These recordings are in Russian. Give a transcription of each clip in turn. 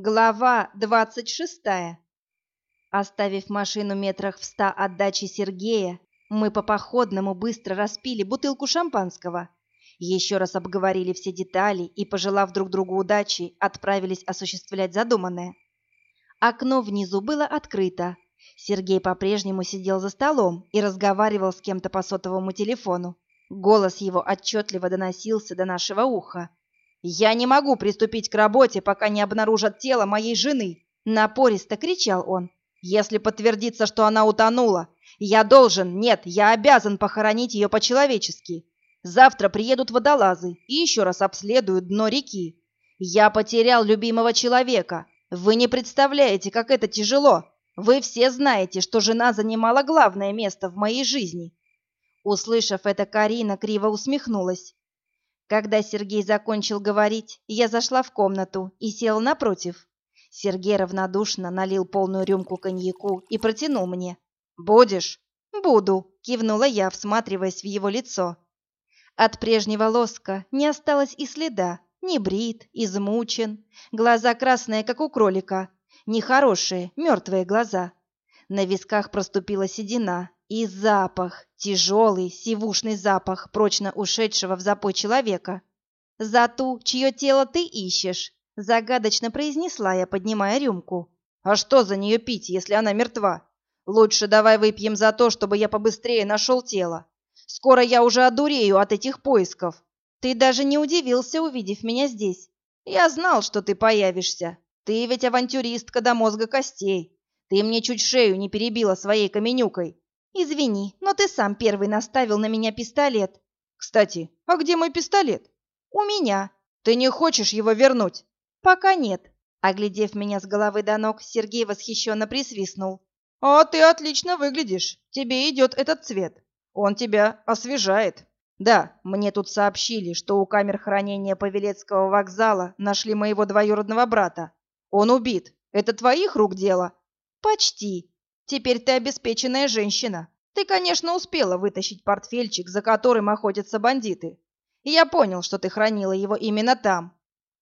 Глава двадцать шестая. Оставив машину метрах в ста от дачи Сергея, мы по походному быстро распили бутылку шампанского. Еще раз обговорили все детали и, пожелав друг другу удачи, отправились осуществлять задуманное. Окно внизу было открыто. Сергей по-прежнему сидел за столом и разговаривал с кем-то по сотовому телефону. Голос его отчетливо доносился до нашего уха. «Я не могу приступить к работе, пока не обнаружат тело моей жены!» Напористо кричал он. «Если подтвердится, что она утонула, я должен, нет, я обязан похоронить ее по-человечески. Завтра приедут водолазы и еще раз обследуют дно реки. Я потерял любимого человека. Вы не представляете, как это тяжело. Вы все знаете, что жена занимала главное место в моей жизни». Услышав это, Карина криво усмехнулась. Когда Сергей закончил говорить, я зашла в комнату и села напротив. Сергей равнодушно налил полную рюмку коньяку и протянул мне. «Будешь?» «Буду», — кивнула я, всматриваясь в его лицо. От прежнего лоска не осталось и следа. Не брит, измучен, глаза красные, как у кролика, нехорошие, мертвые глаза. На висках проступила седина, и запах, тяжелый, сивушный запах, прочно ушедшего в запой человека. «За ту, чье тело ты ищешь», — загадочно произнесла я, поднимая рюмку. «А что за нее пить, если она мертва? Лучше давай выпьем за то, чтобы я побыстрее нашел тело. Скоро я уже одурею от этих поисков. Ты даже не удивился, увидев меня здесь. Я знал, что ты появишься. Ты ведь авантюристка до мозга костей. Ты мне чуть шею не перебила своей каменюкой. «Извини, но ты сам первый наставил на меня пистолет». «Кстати, а где мой пистолет?» «У меня». «Ты не хочешь его вернуть?» «Пока нет». Оглядев меня с головы до ног, Сергей восхищенно присвистнул. «А ты отлично выглядишь. Тебе идет этот цвет. Он тебя освежает». «Да, мне тут сообщили, что у камер хранения Павелецкого вокзала нашли моего двоюродного брата. Он убит. Это твоих рук дело?» «Почти. Теперь ты обеспеченная женщина. Ты, конечно, успела вытащить портфельчик, за которым охотятся бандиты. Я понял, что ты хранила его именно там.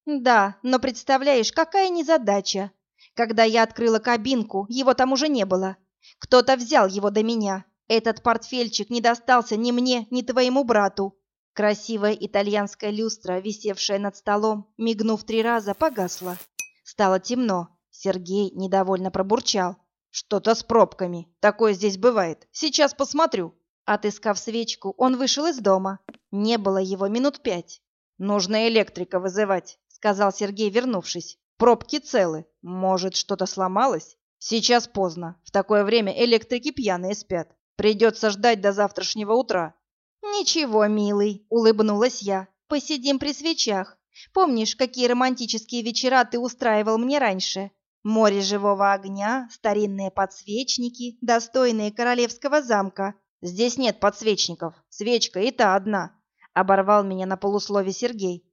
Да, но представляешь, какая незадача. Когда я открыла кабинку, его там уже не было. Кто-то взял его до меня. Этот портфельчик не достался ни мне, ни твоему брату. Красивая итальянская люстра, висевшая над столом, мигнув три раза, погасла. Стало темно. Сергей недовольно пробурчал. «Что-то с пробками. Такое здесь бывает. Сейчас посмотрю». Отыскав свечку, он вышел из дома. Не было его минут пять. «Нужно электрика вызывать», — сказал Сергей, вернувшись. «Пробки целы. Может, что-то сломалось? Сейчас поздно. В такое время электрики пьяные спят. Придется ждать до завтрашнего утра». «Ничего, милый», — улыбнулась я. «Посидим при свечах. Помнишь, какие романтические вечера ты устраивал мне раньше? Море живого огня, старинные подсвечники, достойные королевского замка. Здесь нет подсвечников, свечка и та одна. Оборвал меня на полуслове Сергей.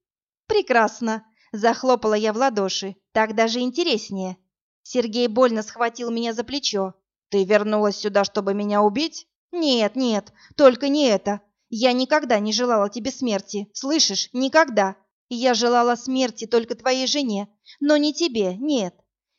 Прекрасно, захлопала я в ладоши. Так даже интереснее. Сергей больно схватил меня за плечо. Ты вернулась сюда, чтобы меня убить? Нет, нет, только не это. Я никогда не желала тебе смерти, слышишь? Никогда. Я желала смерти только твоей жене, но не тебе, нет.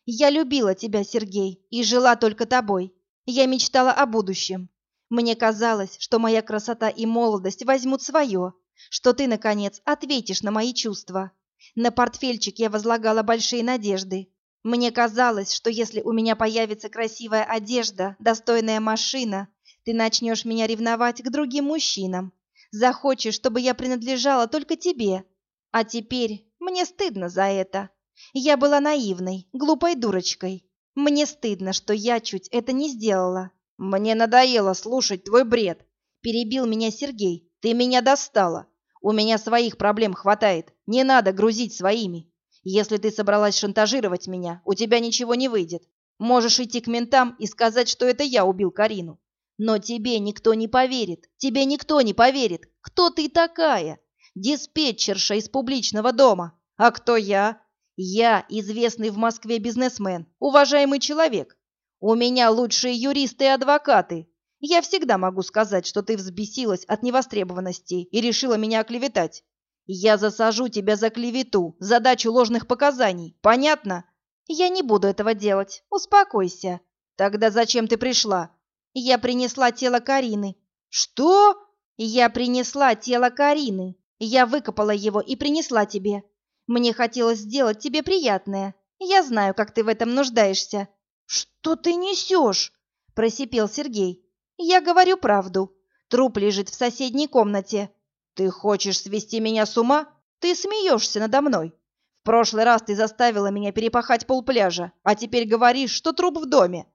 Я любила тебя, Сергей, и жила только тобой. Я мечтала о будущем. Мне казалось, что моя красота и молодость возьмут свое, что ты, наконец, ответишь на мои чувства. На портфельчик я возлагала большие надежды. Мне казалось, что если у меня появится красивая одежда, достойная машина, ты начнешь меня ревновать к другим мужчинам. Захочешь, чтобы я принадлежала только тебе. А теперь мне стыдно за это. Я была наивной, глупой дурочкой. Мне стыдно, что я чуть это не сделала. Мне надоело слушать твой бред. Перебил меня Сергей. Ты меня достала. У меня своих проблем хватает. Не надо грузить своими. Если ты собралась шантажировать меня, у тебя ничего не выйдет. Можешь идти к ментам и сказать, что это я убил Карину. Но тебе никто не поверит. Тебе никто не поверит. Кто ты такая? Диспетчерша из публичного дома. А кто я? Я известный в Москве бизнесмен, уважаемый человек. У меня лучшие юристы и адвокаты. Я всегда могу сказать, что ты взбесилась от невостребованности и решила меня оклеветать. Я засажу тебя за клевету, за дачу ложных показаний. Понятно? Я не буду этого делать. Успокойся. Тогда зачем ты пришла? Я принесла тело Карины. Что? Я принесла тело Карины. Я выкопала его и принесла тебе. Мне хотелось сделать тебе приятное. Я знаю, как ты в этом нуждаешься. Что ты несешь? Просипел Сергей. Я говорю правду. Труп лежит в соседней комнате. Ты хочешь свести меня с ума? Ты смеешься надо мной. В прошлый раз ты заставила меня перепахать полпляжа, а теперь говоришь, что труп в доме.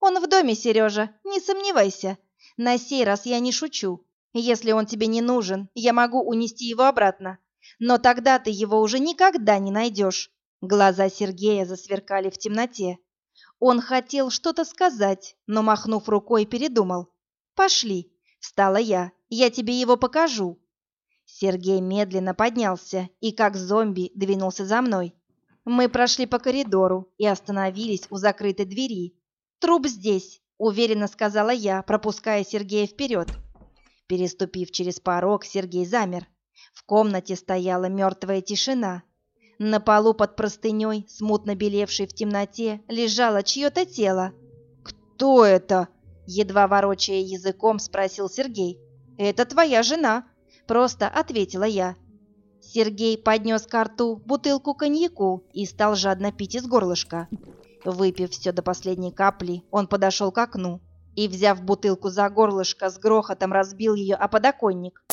Он в доме, Сережа, не сомневайся. На сей раз я не шучу. Если он тебе не нужен, я могу унести его обратно. Но тогда ты его уже никогда не найдешь. Глаза Сергея засверкали в темноте. Он хотел что-то сказать, но, махнув рукой, передумал. «Пошли», — встала я, — «я тебе его покажу». Сергей медленно поднялся и, как зомби, двинулся за мной. Мы прошли по коридору и остановились у закрытой двери. «Труп здесь», — уверенно сказала я, пропуская Сергея вперед. Переступив через порог, Сергей замер. В комнате стояла мертвая тишина. На полу под простыней, смутно белевшей в темноте, лежало чье-то тело. «Кто это?» — едва ворочая языком, спросил Сергей. «Это твоя жена», — просто ответила я. Сергей поднес к рту бутылку коньяку и стал жадно пить из горлышка. Выпив все до последней капли, он подошел к окну и, взяв бутылку за горлышко, с грохотом разбил ее о подоконник.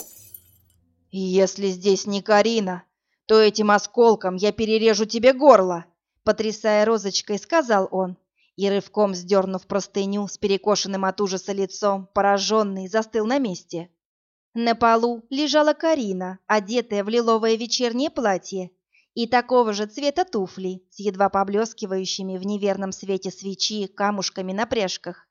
«Если здесь не Карина, то этим осколком я перережу тебе горло!» Потрясая розочкой, сказал он, и рывком сдернув простыню с перекошенным от ужаса лицом, пораженный, застыл на месте. На полу лежала Карина, одетая в лиловое вечернее платье и такого же цвета туфли с едва поблескивающими в неверном свете свечи камушками на пряжках.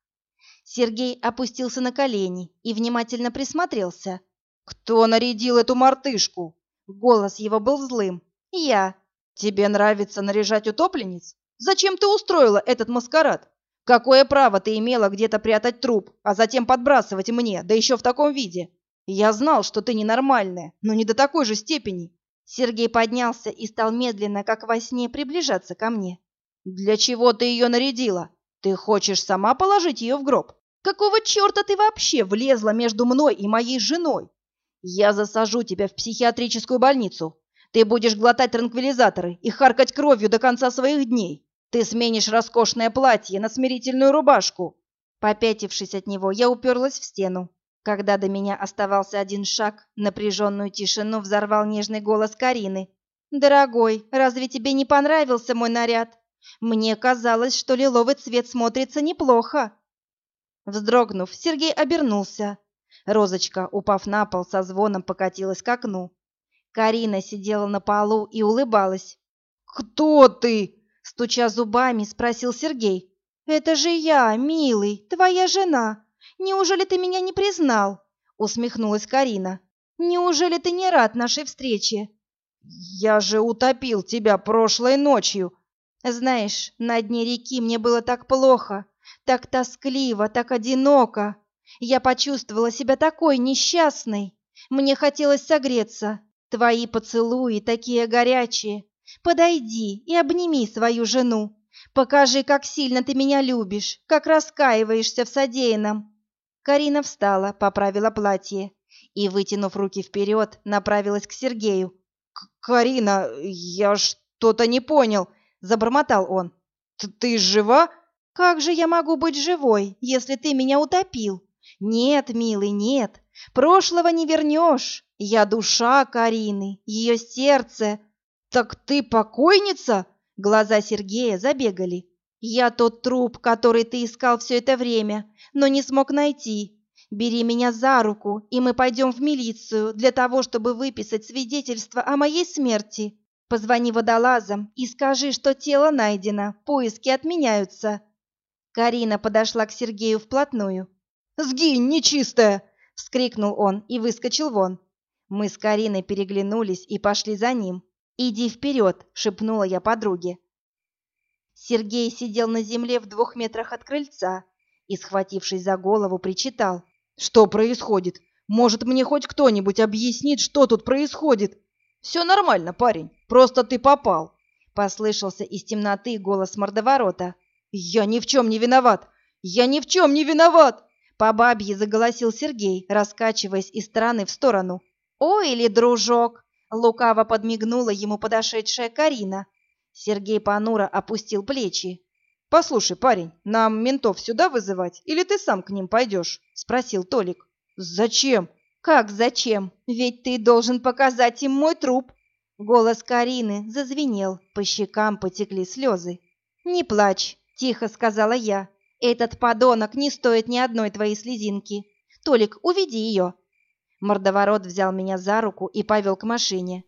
Сергей опустился на колени и внимательно присмотрелся. «Кто нарядил эту мартышку?» Голос его был злым. «Я». «Тебе нравится наряжать утопленниц? Зачем ты устроила этот маскарад? Какое право ты имела где-то прятать труп, а затем подбрасывать мне, да еще в таком виде? Я знал, что ты ненормальная, но не до такой же степени». Сергей поднялся и стал медленно, как во сне, приближаться ко мне. «Для чего ты ее нарядила? Ты хочешь сама положить ее в гроб? Какого черта ты вообще влезла между мной и моей женой? Я засажу тебя в психиатрическую больницу. Ты будешь глотать транквилизаторы и харкать кровью до конца своих дней. Ты сменишь роскошное платье на смирительную рубашку. Попятившись от него, я уперлась в стену. Когда до меня оставался один шаг, напряженную тишину взорвал нежный голос Карины. «Дорогой, разве тебе не понравился мой наряд? Мне казалось, что лиловый цвет смотрится неплохо». Вздрогнув, Сергей обернулся. Розочка, упав на пол, со звоном покатилась к окну. Карина сидела на полу и улыбалась. «Кто ты?» — стуча зубами, спросил Сергей. «Это же я, милый, твоя жена. Неужели ты меня не признал?» — усмехнулась Карина. «Неужели ты не рад нашей встрече?» «Я же утопил тебя прошлой ночью!» «Знаешь, на дне реки мне было так плохо, так тоскливо, так одиноко. Я почувствовала себя такой несчастной. Мне хотелось согреться. Твои поцелуи такие горячие. Подойди и обними свою жену. Покажи, как сильно ты меня любишь, как раскаиваешься в содеянном. Карина встала, поправила платье и, вытянув руки вперед, направилась к Сергею. «Карина, я что-то не понял», — забормотал он. «Ты жива?» Как же я могу быть живой, если ты меня утопил? Нет, милый, нет. Прошлого не вернешь. Я душа Карины, ее сердце. Так ты покойница? Глаза Сергея забегали. Я тот труп, который ты искал все это время, но не смог найти. Бери меня за руку, и мы пойдем в милицию для того, чтобы выписать свидетельство о моей смерти. Позвони водолазам и скажи, что тело найдено, поиски отменяются. Карина подошла к Сергею вплотную. «Сгинь, нечистая!» — вскрикнул он и выскочил вон. Мы с Кариной переглянулись и пошли за ним. «Иди вперед!» — шепнула я подруге. Сергей сидел на земле в двух метрах от крыльца и, схватившись за голову, причитал. «Что происходит? Может, мне хоть кто-нибудь объяснит, что тут происходит?» «Все нормально, парень, просто ты попал. послышался из темноты голос мордоворота. «Я ни в чем не виноват! Я ни в чем не виноват!» По бабье заголосил Сергей, раскачиваясь из стороны в сторону. «Ой, или дружок!» Лукаво подмигнула ему подошедшая Карина. Сергей понуро опустил плечи. «Послушай, парень, нам ментов сюда вызывать, или ты сам к ним пойдешь?» — спросил Толик. «Зачем?» «Как зачем? Ведь ты должен показать им мой труп!» Голос Карины зазвенел, по щекам потекли слезы. «Не плачь», — тихо сказала я. «Этот подонок не стоит ни одной твоей слезинки. Толик, уведи ее». Мордоворот взял меня за руку и повел к машине.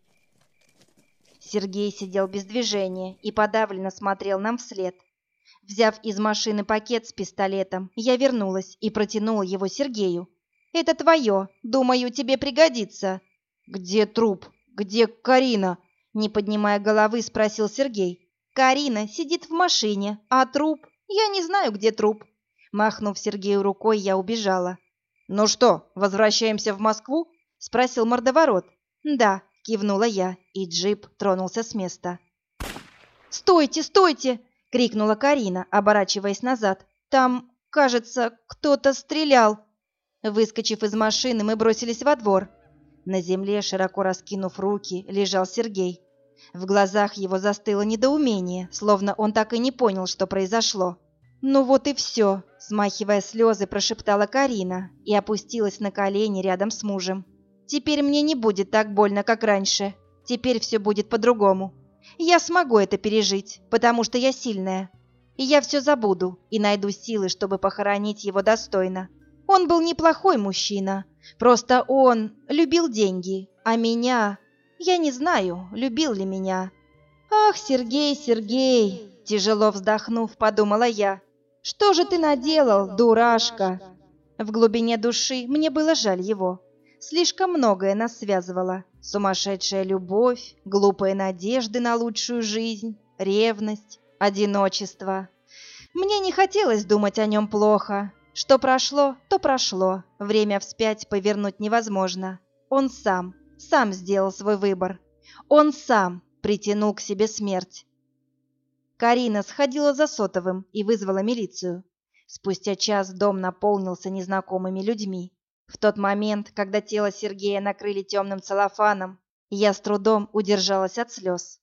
Сергей сидел без движения и подавленно смотрел нам вслед. Взяв из машины пакет с пистолетом, я вернулась и протянула его Сергею. «Это твое. Думаю, тебе пригодится». «Где труп? Где Карина?» Не поднимая головы, спросил Сергей. «Карина сидит в машине, а труп? Я не знаю, где труп». Махнув Сергею рукой, я убежала. «Ну что, возвращаемся в Москву?» — спросил мордоворот. «Да», — кивнула я, и джип тронулся с места. «Стойте, стойте!» — крикнула Карина, оборачиваясь назад. «Там, кажется, кто-то стрелял!» Выскочив из машины, мы бросились во двор. На земле, широко раскинув руки, лежал Сергей. В глазах его застыло недоумение, словно он так и не понял, что произошло. «Ну вот и все», — смахивая слезы, прошептала Карина и опустилась на колени рядом с мужем. «Теперь мне не будет так больно, как раньше. Теперь все будет по-другому. Я смогу это пережить, потому что я сильная. И я все забуду и найду силы, чтобы похоронить его достойно. Он был неплохой мужчина, просто он любил деньги, а меня... Я не знаю, любил ли меня. «Ах, Сергей, Сергей!» – тяжело вздохнув, подумала я. «Что же ты наделал, дурашка?» В глубине души мне было жаль его. Слишком многое нас связывало. Сумасшедшая любовь, глупые надежды на лучшую жизнь, ревность, одиночество. Мне не хотелось думать о нем плохо, что прошло, то прошло. Время вспять повернуть невозможно. Он сам, сам сделал свой выбор. Он сам притянул к себе смерть. Карина сходила за сотовым и вызвала милицию. Спустя час дом наполнился незнакомыми людьми. В тот момент, когда тело Сергея накрыли темным целлофаном, я с трудом удержалась от слез.